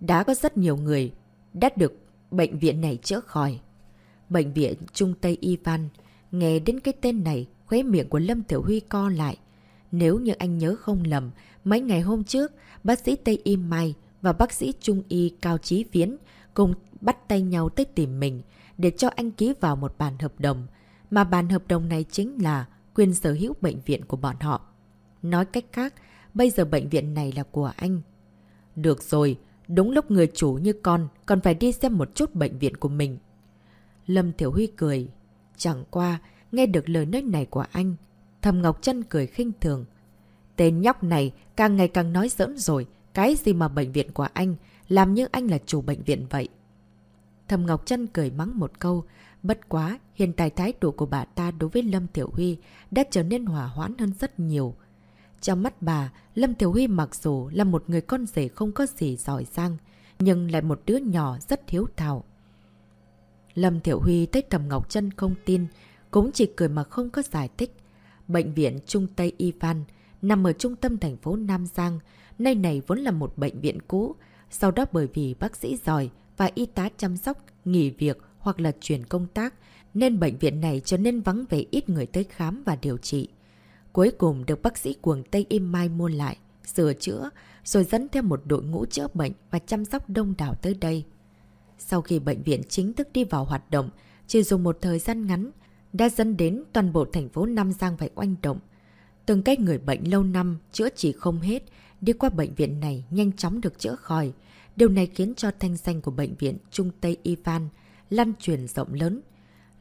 đã có rất nhiều người đã được bệnh viện này chữa khỏi. Bệnh viện Trung Tây Ivan. Nghe đến cái tên này, khóe miệng của Lâm Tiểu Huy co lại. Nếu như anh nhớ không lầm, mấy ngày hôm trước, bác sĩ Tây Y Mai và bác sĩ Trung Y Cao Chí Viễn cùng bắt tay nhau tới tìm mình để cho anh ký vào một bản hợp đồng. Mà bản hợp đồng này chính là quyền sở hữu bệnh viện của bọn họ. Nói cách khác, bây giờ bệnh viện này là của anh. Được rồi, đúng lúc người chủ như con còn phải đi xem một chút bệnh viện của mình. Lâm Thiểu Huy cười. Chẳng qua, nghe được lời nói này của anh. Thầm Ngọc Trân cười khinh thường. Tên nhóc này càng ngày càng nói giỡn rồi. Cái gì mà bệnh viện của anh, làm như anh là chủ bệnh viện vậy. Thầm Ngọc Trân cười mắng một câu. Bất quá, hiện tại thái độ của bà ta đối với Lâm Tiểu Huy đã trở nên hòa hoãn hơn rất nhiều. Trong mắt bà, Lâm Tiểu Huy mặc dù là một người con rể không có gì giỏi giang, nhưng lại một đứa nhỏ rất thiếu thảo. Lâm Tiểu Huy thấy Thầm Ngọc Trân không tin, cũng chỉ cười mà không có giải thích. Bệnh viện Trung Tây ivan nằm ở trung tâm thành phố Nam Giang, nơi này vốn là một bệnh viện cũ, sau đó bởi vì bác sĩ giỏi và y tá chăm sóc nghỉ việc hoặc là chuyển công tác, nên bệnh viện này trở nên vắng vẻ ít người tới khám và điều trị. Cuối cùng được bác sĩ cuồng Tây Im Mai mua lại, sửa chữa, rồi dẫn theo một đội ngũ chữa bệnh và chăm sóc đông đảo tới đây. Sau khi bệnh viện chính thức đi vào hoạt động, chỉ dùng một thời gian ngắn, đã dẫn đến toàn bộ thành phố Nam Giang phải oanh động. Từng cách người bệnh lâu năm chữa chỉ không hết, đi qua bệnh viện này nhanh chóng được chữa khỏi. Điều này khiến cho thanh danh của bệnh viện Trung Tây Ivan lan truyền rộng lớn.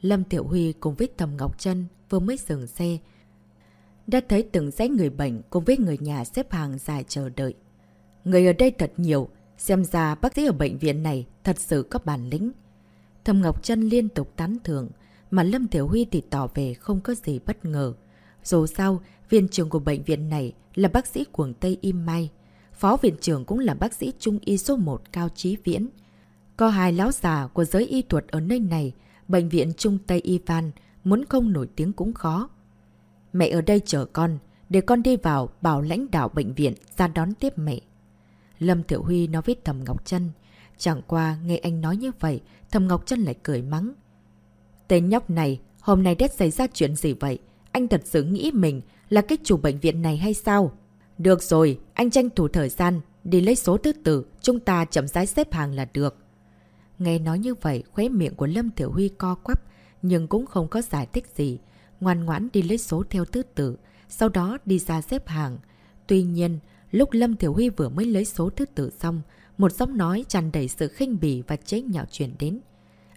Lâm Tiểu Huy cùng với Tầm Ngọc Trân vừa mới dừng xe, đã thấy từng dãy người bệnh cùng với người nhà xếp hàng dài chờ đợi. Người ở đây thật nhiều, xem ra bác sĩ ở bệnh viện này thật sự có bản lĩnh. Thầm Ngọc Trân liên tục tán thưởng, mà Lâm Tiểu Huy thì tỏ về không có gì bất ngờ. Dù sao, viên trưởng của bệnh viện này là bác sĩ cuồng Tây Im Mai. Phó viện trưởng cũng là bác sĩ trung y số 1 Cao Trí Viễn. Có hai lão già của giới y thuật ở nơi này, bệnh viện Trung Tây ivan muốn không nổi tiếng cũng khó. Mẹ ở đây chờ con, để con đi vào bảo lãnh đạo bệnh viện ra đón tiếp mẹ. Lâm Tiểu Huy nói với Thầm Ngọc Trân. Chẳng qua nghe anh nói như vậy, Thầm Ngọc Trân lại cười mắng. Tên nhóc này, hôm nay đét xảy ra chuyện gì vậy? Anh thật sự nghĩ mình là cái chủ bệnh viện này hay sao? Được rồi, anh tranh thủ thời gian, đi lấy số thứ tự, chúng ta chậm rãi xếp hàng là được. Nghe nói như vậy, khóe miệng của Lâm Tiểu Huy co quắp, nhưng cũng không có giải thích gì. Ngoan ngoãn đi lấy số theo thứ tự, sau đó đi ra xếp hàng. Tuy nhiên, lúc Lâm Tiểu Huy vừa mới lấy số thứ tự xong, một giọng nói tràn đầy sự khinh bỉ và chế nhạo truyền đến.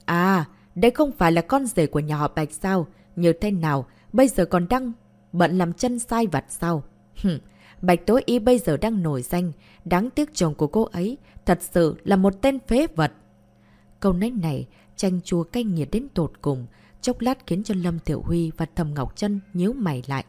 À, đây không phải là con rể của nhà họ Bạch sao? Như thế nào? Bây giờ còn đang bận làm chân sai vặt sao? Hừm, Bạch Tối Y bây giờ đang nổi danh. Đáng tiếc chồng của cô ấy thật sự là một tên phế vật. Câu nói này chanh chua cay nghiệt đến tột cùng. Chốc lát khiến cho Lâm Tiểu Huy và Thầm Ngọc Trân nhíu mày lại.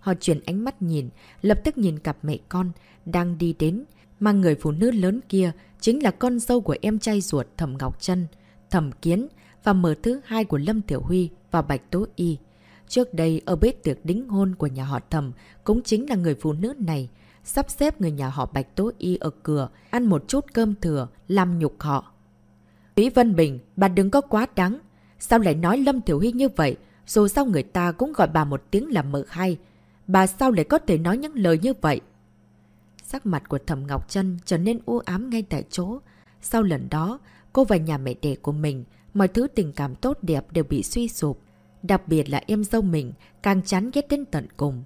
Họ chuyển ánh mắt nhìn, lập tức nhìn cặp mẹ con đang đi đến. Mà người phụ nữ lớn kia chính là con dâu của em trai ruột Thầm Ngọc Trân, Thầm Kiến và mở thứ hai của Lâm Tiểu Huy và Bạch Tố Y. Trước đây ở bếp tiệc đính hôn của nhà họ Thầm cũng chính là người phụ nữ này, sắp xếp người nhà họ Bạch Tố Y ở cửa ăn một chút cơm thừa, làm nhục họ. Quý Vân Bình, bà đừng có quá đáng. Sao lại nói Lâm thiểu Huy như vậy? Dù sao người ta cũng gọi bà một tiếng là mợ hai. Bà sao lại có thể nói những lời như vậy? Sắc mặt của Thẩm Ngọc Trân trở nên u ám ngay tại chỗ. Sau lần đó, cô và nhà mẹ đẻ của mình, mọi thứ tình cảm tốt đẹp đều bị suy sụp. Đặc biệt là em dâu mình, càng chán ghét đến tận cùng.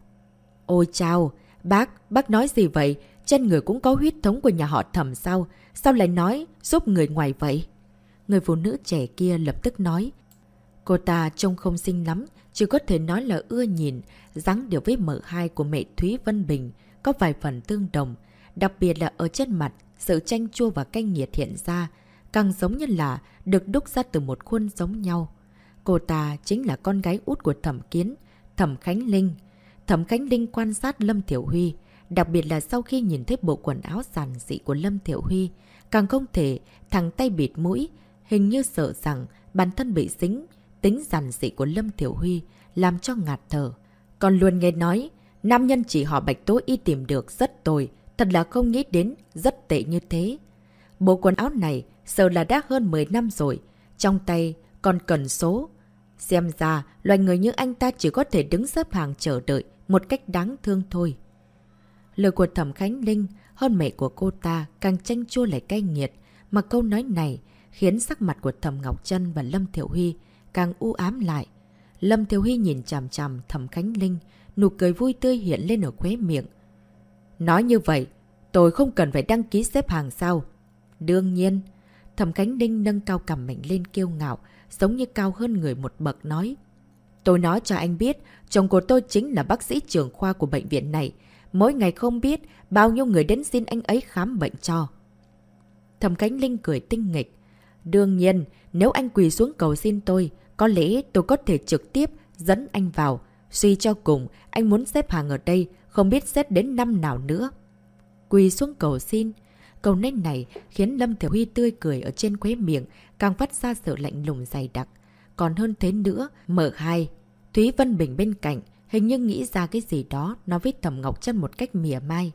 Ôi chào, bác, bác nói gì vậy? Trên người cũng có huyết thống của nhà họ thẩm sao? Sao lại nói giúp người ngoài vậy? Người phụ nữ trẻ kia lập tức nói. Cô ta trông không xinh lắm, chỉ có thể nói là ưa nhìn, dáng điều với mở hai của mẹ Thúy Vân Bình có vài phần tương đồng. Đặc biệt là ở trên mặt, sự chanh chua và canh nghiệt hiện ra, càng giống như là được đúc ra từ một khuôn giống nhau. Cô ta chính là con gái út của Thẩm Kiến, Thẩm Khánh Linh. Thẩm Khánh Linh quan sát Lâm Thiểu Huy, đặc biệt là sau khi nhìn thấy bộ quần áo giản dị của Lâm Thiểu Huy, càng không thể thằng tay bịt mũi, hình như sợ rằng bản thân bị dính, tính giản dị của Lâm Thiểu Huy làm cho ngạt thở. Còn luôn nghe nói, nam nhân chỉ họ Bạch Tố Y tìm được rất tồi, thật là không nghĩ đến rất tệ như thế. Bộ quần áo này sợ là đã hơn 10 năm rồi. Trong tay còn cần số. Xem ra, loài người như anh ta chỉ có thể đứng xếp hàng chờ đợi một cách đáng thương thôi. Lời của Thẩm Khánh Linh hơn mẹ của cô ta càng chanh chua lại cay nghiệt. Mà câu nói này khiến sắc mặt của Thẩm Ngọc Trân và Lâm Thiểu Huy càng u ám lại. Lâm Thiếu Huy nhìn chằm chằm Thẩm Khánh Linh, nụ cười vui tươi hiện lên ở khóe miệng. Nói như vậy, tôi không cần phải đăng ký xếp hàng sao? Đương nhiên, Thẩm Khánh Linh nâng cao cằm mình lên kiêu ngạo, giống như cao hơn người một bậc nói. Tôi nói cho anh biết, chồng của tôi chính là bác sĩ trưởng khoa của bệnh viện này. Mỗi ngày không biết bao nhiêu người đến xin anh ấy khám bệnh cho. Thẩm Khánh Linh cười tinh nghịch. Đương nhiên, nếu anh quỳ xuống cầu xin tôi, có lẽ tôi có thể trực tiếp dẫn anh vào. Suy cho cùng, anh muốn xếp hàng ở đây, không biết xếp đến năm nào nữa. Quỳ xuống cầu xin. Câu nét này khiến Lâm Thiểu Huy tươi cười ở trên khuế miệng, càng phát ra sự lạnh lùng dày đặc. Còn hơn thế nữa, mở hai. Thúy Vân Bình bên cạnh, hình như nghĩ ra cái gì đó, nói với Thẩm Ngọc chân một cách mỉa mai.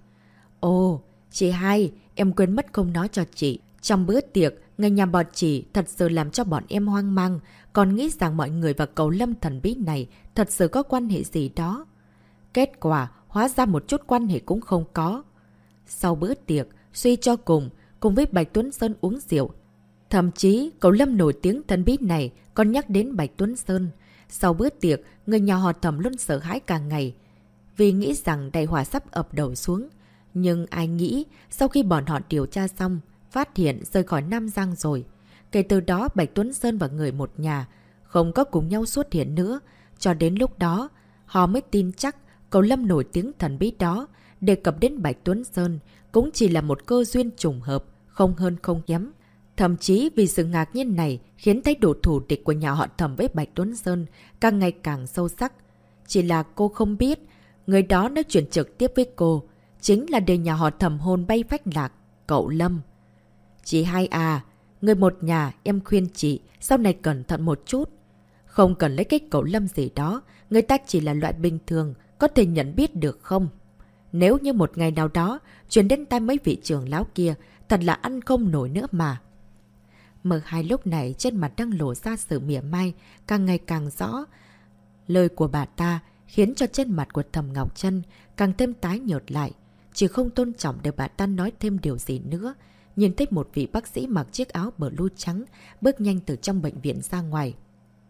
Ồ, chị hai, em quên mất không nói cho chị. Trong bữa tiệc, người nhà bọn chị thật sự làm cho bọn em hoang mang, còn nghĩ rằng mọi người và cầu lâm thần bí này thật sự có quan hệ gì đó. Kết quả, hóa ra một chút quan hệ cũng không có. Sau bữa tiệc, suy cho cùng, cùng với Bạch Tuấn Sơn uống rượu. Thậm chí, cậu Lâm nổi tiếng thần bí này còn nhắc đến Bạch Tuấn Sơn. Sau bữa tiệc, người nhà họ thầm luôn sợ hãi càng ngày. Vì nghĩ rằng đại hỏa sắp ập đầu xuống. Nhưng ai nghĩ, sau khi bọn họ điều tra xong, phát hiện rời khỏi Nam Giang rồi. Kể từ đó Bạch Tuấn Sơn và người một nhà không có cùng nhau xuất hiện nữa. Cho đến lúc đó, họ mới tin chắc cậu Lâm nổi tiếng thần bí đó đề cập đến Bạch Tuấn Sơn cũng chỉ là một cơ duyên trùng hợp, không hơn không kém. Thậm chí vì sự ngạc nhiên này khiến thái độ thủ địch của nhà họ thẩm với Bạch Tuấn Sơn càng ngày càng sâu sắc. Chỉ là cô không biết, người đó nói chuyện trực tiếp với cô, chính là để nhà họ thẩm hôn bay phách lạc, cậu Lâm. Chị hai à, người một nhà em khuyên chị sau này cẩn thận một chút. Không cần lấy cái cậu Lâm gì đó, người ta chỉ là loại bình thường, có thể nhận biết được không? Nếu như một ngày nào đó, chuyển đến tay mấy vị trưởng lão kia, thật là ăn không nổi nữa mà. Mở hai lúc này trên mặt đang lộ ra sự mỉa mai, càng ngày càng rõ. Lời của bà ta khiến cho trên mặt của thầm Ngọc chân càng thêm tái nhợt lại. Chỉ không tôn trọng để bà ta nói thêm điều gì nữa. Nhìn thấy một vị bác sĩ mặc chiếc áo bờ lưu trắng, bước nhanh từ trong bệnh viện ra ngoài.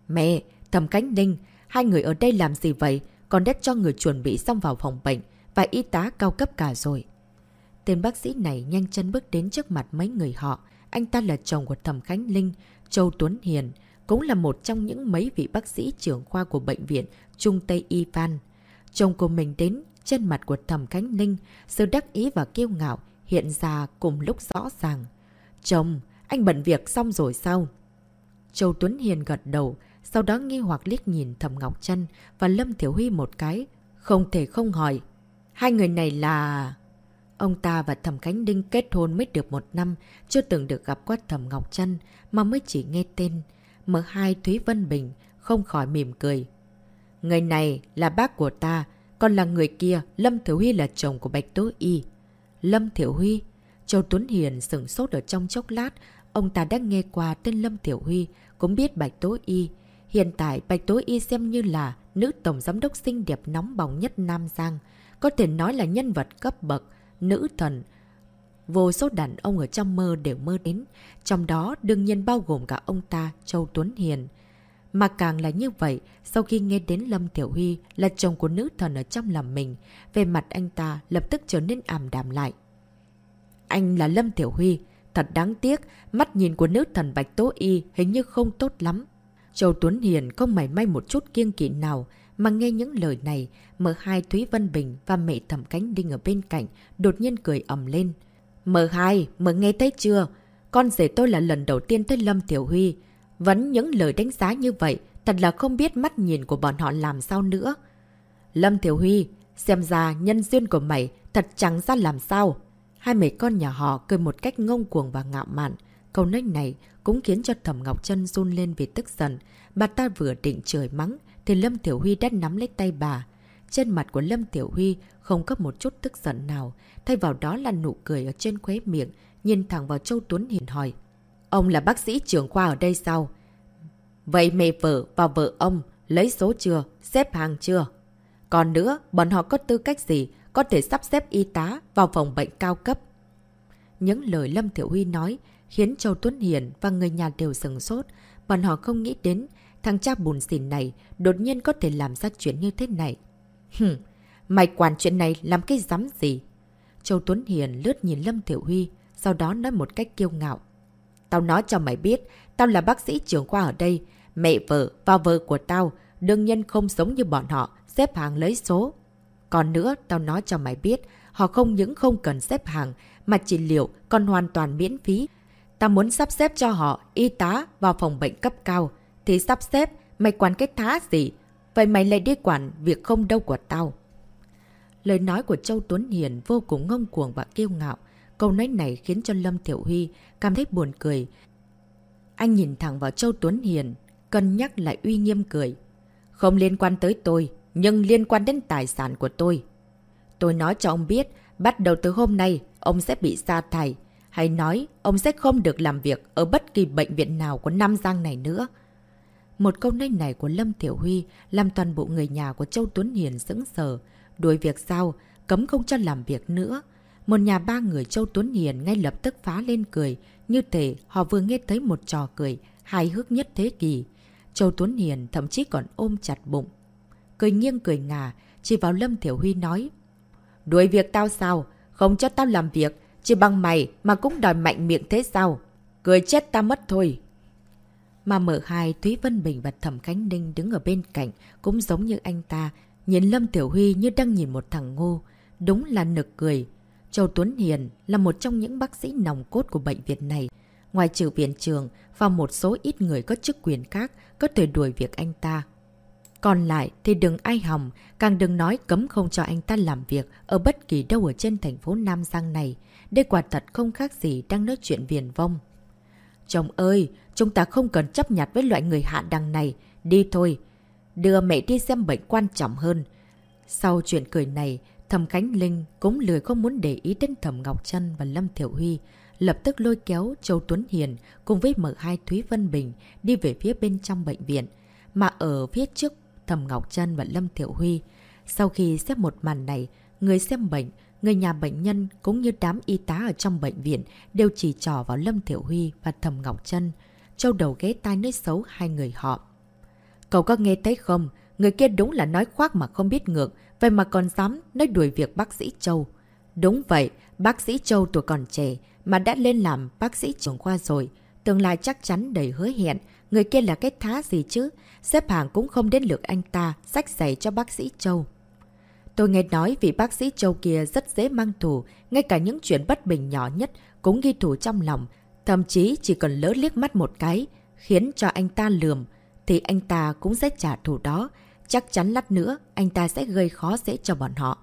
Mẹ, thầm cánh ninh, hai người ở đây làm gì vậy? Còn đất cho người chuẩn bị xong vào phòng bệnh và y tá cao cấp cả rồi. Tên bác sĩ này nhanh chân bước đến trước mặt mấy người họ. Anh ta là chồng của Thẩm Khánh Linh, Châu Tuấn Hiền, cũng là một trong những mấy vị bác sĩ trưởng khoa của bệnh viện Trung Tây Y Phan. Chồng của mình đến trên mặt của Thẩm Khánh Linh, sự đắc ý và kiêu ngạo hiện ra cùng lúc rõ ràng. Chồng, anh bận việc xong rồi sao? Châu Tuấn Hiền gật đầu, sau đó nghi hoặc liếc nhìn Thẩm Ngọc Trân và Lâm Thiểu Huy một cái. Không thể không hỏi. Hai người này là... Ông ta và Thẩm Khánh Đinh kết hôn mới được một năm, chưa từng được gặp qua Thẩm Ngọc Trân mà mới chỉ nghe tên. M2 Thúy Vân Bình không khỏi mỉm cười. Người này là bác của ta, còn là người kia, Lâm Thiểu Huy là chồng của Bạch Tố Y. Lâm Thiểu Huy? Châu Tuấn Hiền sửng sốt ở trong chốc lát, ông ta đã nghe qua tên Lâm Thiểu Huy, cũng biết Bạch Tố Y. Hiện tại Bạch Tố Y xem như là nữ tổng giám đốc xinh đẹp nóng bỏng nhất Nam Giang, có thể nói là nhân vật cấp bậc, nữ thần. Vô số đàn ông ở trong mơ đều mơ đến, trong đó đương nhiên bao gồm cả ông ta, Châu Tuấn Hiền. Mà càng là như vậy, sau khi nghe đến Lâm Tiểu Huy là chồng của nữ thần ở trong lòng mình, về mặt anh ta lập tức trở nên ảm đạm lại. Anh là Lâm Tiểu Huy, thật đáng tiếc, mắt nhìn của nữ thần Bạch Tố Y hình như không tốt lắm. Châu Tuấn Hiền không mảy may một chút kiêng kỵ nào, mà nghe những lời này, mở hai Thúy Vân Bình và mẹ thẩm cánh đinh ở bên cạnh đột nhiên cười ầm lên. mở hai mở nghe thấy chưa? Con rể tôi là lần đầu tiên tới Lâm Tiểu Huy. Vẫn những lời đánh giá như vậy, thật là không biết mắt nhìn của bọn họ làm sao nữa. Lâm Tiểu Huy, xem ra nhân duyên của mày thật chẳng ra làm sao. Hai mẹ con nhà họ cười một cách ngông cuồng và ngạo mạn. Câu nói này cũng khiến cho Thẩm Ngọc Trân run lên vì tức giận. Bà ta vừa định trời mắng, thì Lâm Tiểu Huy đã nắm lấy tay bà. Trên mặt của Lâm Tiểu Huy không có một chút tức giận nào, thay vào đó là nụ cười ở trên khóe miệng, nhìn thẳng vào Châu Tuấn Hiền hỏi. Ông là bác sĩ trưởng khoa ở đây sao? Vậy mẹ vợ và vợ ông lấy số chưa? Xếp hàng chưa? Còn nữa, bọn họ có tư cách gì có thể sắp xếp y tá vào phòng bệnh cao cấp? Những lời Lâm Thiểu Huy nói khiến Châu Tuấn Hiền và người nhà đều sừng sốt. Bọn họ không nghĩ đến thằng cha bùn xỉn này đột nhiên có thể làm ra chuyện như thế này. Hừm, mày quản chuyện này làm cái dám gì? Châu Tuấn Hiền lướt nhìn Lâm Thiểu Huy, sau đó nói một cách kiêu ngạo. Tao nói cho mày biết, tao là bác sĩ trưởng khoa ở đây. Mẹ vợ và vợ của tao đương nhiên không giống như bọn họ, xếp hàng lấy số. Còn nữa, tao nói cho mày biết, họ không những không cần xếp hàng, mà trị liệu còn hoàn toàn miễn phí. Tao muốn sắp xếp cho họ y tá vào phòng bệnh cấp cao. Thì sắp xếp, mày quản cái thá gì? Vậy mày lại đi quản việc không đâu của tao. Lời nói của Châu Tuấn Hiền vô cùng ngông cuồng và kiêu ngạo. Câu nói này khiến cho Lâm Thiểu Huy cảm thấy buồn cười. Anh nhìn thẳng vào Châu Tuấn Hiền, cân nhắc lại uy nghiêm cười. Không liên quan tới tôi, nhưng liên quan đến tài sản của tôi. Tôi nói cho ông biết, bắt đầu từ hôm nay, ông sẽ bị sa thải. Hay nói, ông sẽ không được làm việc ở bất kỳ bệnh viện nào của Nam Giang này nữa. Một câu nói này của Lâm Tiểu Huy làm toàn bộ người nhà của Châu Tuấn Hiền sững sờ. Đuổi việc sao? Cấm không cho làm việc nữa. Một nhà ba người Châu Tuấn Hiền ngay lập tức phá lên cười. Như thể họ vừa nghe thấy một trò cười hài hước nhất thế kỷ. Châu Tuấn Hiền thậm chí còn ôm chặt bụng. Cười nghiêng cười ngả chỉ vào Lâm Thiểu Huy nói. Đuổi việc tao sao? Không cho tao làm việc, chỉ bằng mày mà cũng đòi mạnh miệng thế sao? Cười chết ta mất thôi. Mà mở hai, Thúy Vân Bình và Thẩm Khánh Ninh đứng ở bên cạnh, cũng giống như anh ta, nhìn Lâm Tiểu Huy như đang nhìn một thằng ngô. Đúng là nực cười. Châu Tuấn Hiền là một trong những bác sĩ nòng cốt của bệnh viện này. Ngoài trừ viện trường và một số ít người có chức quyền khác có thể đuổi việc anh ta. Còn lại thì đừng ai hòng, càng đừng nói cấm không cho anh ta làm việc ở bất kỳ đâu ở trên thành phố Nam Giang này. Đây quả thật không khác gì đang nói chuyện viền vông. Chồng ơi, chúng ta không cần chấp nhặt với loại người hạ đằng này. Đi thôi, đưa mẹ đi xem bệnh quan trọng hơn. Sau chuyện cười này, Thầm Khánh Linh cũng lười không muốn để ý đến Thầm Ngọc Trân và Lâm Thiểu Huy. Lập tức lôi kéo Châu Tuấn Hiền cùng với mở hai Thúy Vân Bình đi về phía bên trong bệnh viện. Mà ở phía trước Thầm Ngọc Trân và Lâm thiệu Huy. Sau khi xếp một màn này, người xem bệnh, người nhà bệnh nhân cũng như đám y tá ở trong bệnh viện đều chỉ trò vào Lâm thiệu Huy và Thầm Ngọc Trân. Châu đầu ghế tai nói xấu hai người họ. Cậu có nghe thấy không? Người kia đúng là nói khoác mà không biết ngược, vậy mà còn dám nói đuổi việc bác sĩ Châu. Đúng vậy, bác sĩ Châu tuổi còn trẻ mà đã lên làm bác sĩ trưởng khoa rồi. Tương lai chắc chắn đầy hứa hẹn, người kia là cái thá gì chứ? Xếp hàng cũng không đến lượt anh ta, sách giày cho bác sĩ Châu. Tôi nghe nói vị bác sĩ Châu kia rất dễ mang thù, ngay cả những chuyện bất bình nhỏ nhất cũng ghi thù trong lòng, thậm chí chỉ cần lỡ liếc mắt một cái, khiến cho anh ta lườm, thì anh ta cũng sẽ trả thù đó. Chắc chắn lát nữa, anh ta sẽ gây khó dễ cho bọn họ.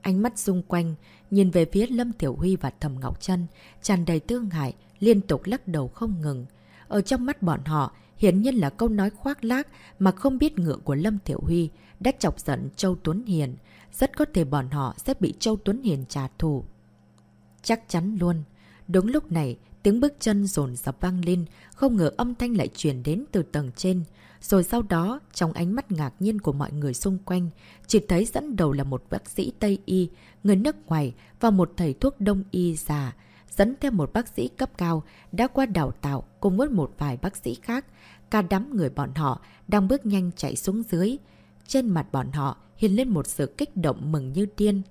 Ánh mắt xung quanh, nhìn về phía Lâm Tiểu Huy và Thầm Ngọc Trân, tràn đầy tương hại, liên tục lắc đầu không ngừng. Ở trong mắt bọn họ, hiển nhiên là câu nói khoác lác mà không biết ngựa của Lâm Thiểu Huy đã chọc giận Châu Tuấn Hiền. Rất có thể bọn họ sẽ bị Châu Tuấn Hiền trả thù. Chắc chắn luôn. Đúng lúc này, tiếng bước chân rồn dập vang lên, không ngờ âm thanh lại truyền đến từ tầng trên. Rồi sau đó, trong ánh mắt ngạc nhiên của mọi người xung quanh, chỉ thấy dẫn đầu là một bác sĩ Tây Y, người nước ngoài và một thầy thuốc Đông Y già, dẫn theo một bác sĩ cấp cao đã qua đào tạo cùng với một vài bác sĩ khác. Cả đám người bọn họ đang bước nhanh chạy xuống dưới. Trên mặt bọn họ hiện lên một sự kích động mừng như điên.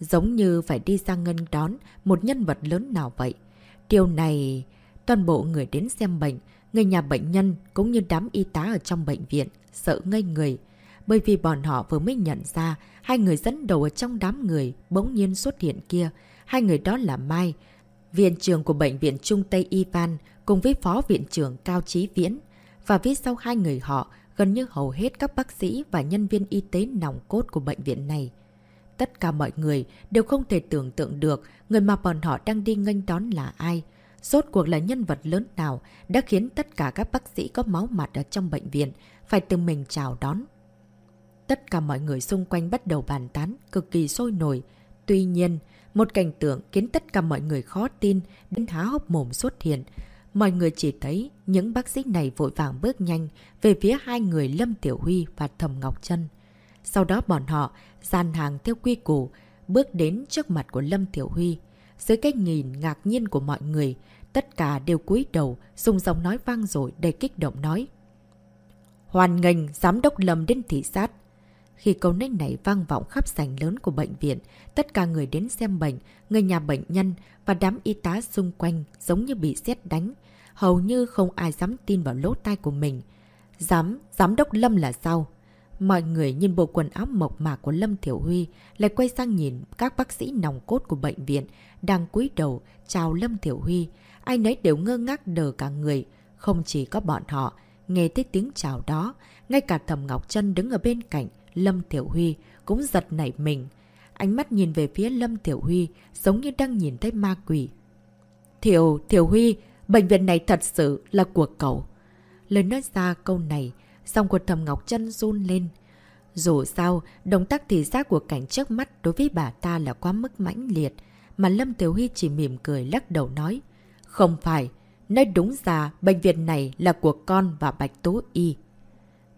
Giống như phải đi ra ngân đón một nhân vật lớn nào vậy. Điều này, toàn bộ người đến xem bệnh, người nhà bệnh nhân cũng như đám y tá ở trong bệnh viện sợ ngây người. Bởi vì bọn họ vừa mới nhận ra hai người dẫn đầu ở trong đám người bỗng nhiên xuất hiện kia. Hai người đó là Mai, viện trưởng của Bệnh viện Trung Tây Ivan cùng với Phó Viện trưởng Cao Chí Viễn. Và phía sau hai người họ, gần như hầu hết các bác sĩ và nhân viên y tế nòng cốt của bệnh viện này. Tất cả mọi người đều không thể tưởng tượng được người mà bọn họ đang đi nghênh đón là ai. Rốt cuộc là nhân vật lớn nào đã khiến tất cả các bác sĩ có máu mặt ở trong bệnh viện phải tự mình chào đón. Tất cả mọi người xung quanh bắt đầu bàn tán, cực kỳ sôi nổi. Tuy nhiên, một cảnh tượng khiến tất cả mọi người khó tin đến há hốc mồm xuất hiện. Mọi người chỉ thấy những bác sĩ này vội vàng bước nhanh về phía hai người Lâm Tiểu Huy và Thầm Ngọc Trân. Sau đó bọn họ gian hàng theo quy củ, bước đến trước mặt của Lâm Tiểu Huy. Dưới cái nhìn ngạc nhiên của mọi người, tất cả đều cúi đầu, dùng giọng nói vang rồi đầy kích động nói. Hoàn ngành giám đốc Lâm đến thị sát. Khi câu nói này vang vọng khắp sảnh lớn của bệnh viện, tất cả người đến xem bệnh, người nhà bệnh nhân và đám y tá xung quanh giống như bị xét đánh. Hầu như không ai dám tin vào lỗ tai của mình. Dám giám đốc Lâm là sao? Mọi người nhìn bộ quần áo mộc mạc của Lâm Thiểu Huy, lại quay sang nhìn các bác sĩ nòng cốt của bệnh viện, đang cúi đầu chào Lâm Thiểu Huy. Ai nấy đều ngơ ngác đờ cả người, không chỉ có bọn họ. Nghe thấy tiếng chào đó, ngay cả Thầm Ngọc Trân đứng ở bên cạnh, Lâm Tiểu Huy cũng giật nảy mình. Ánh mắt nhìn về phía Lâm Tiểu Huy giống như đang nhìn thấy ma quỷ. Thiểu, Thiểu Huy, bệnh viện này thật sự là của cậu. Lời nói ra câu này, Song của thầm Ngọc chân run lên. Dù sao, động tác thị giác của cảnh trước mắt đối với bà ta là quá mức mãnh liệt, mà Lâm Tiểu Huy chỉ mỉm cười lắc đầu nói. Không phải, nói đúng ra bệnh viện này là của con và Bạch Tố Y.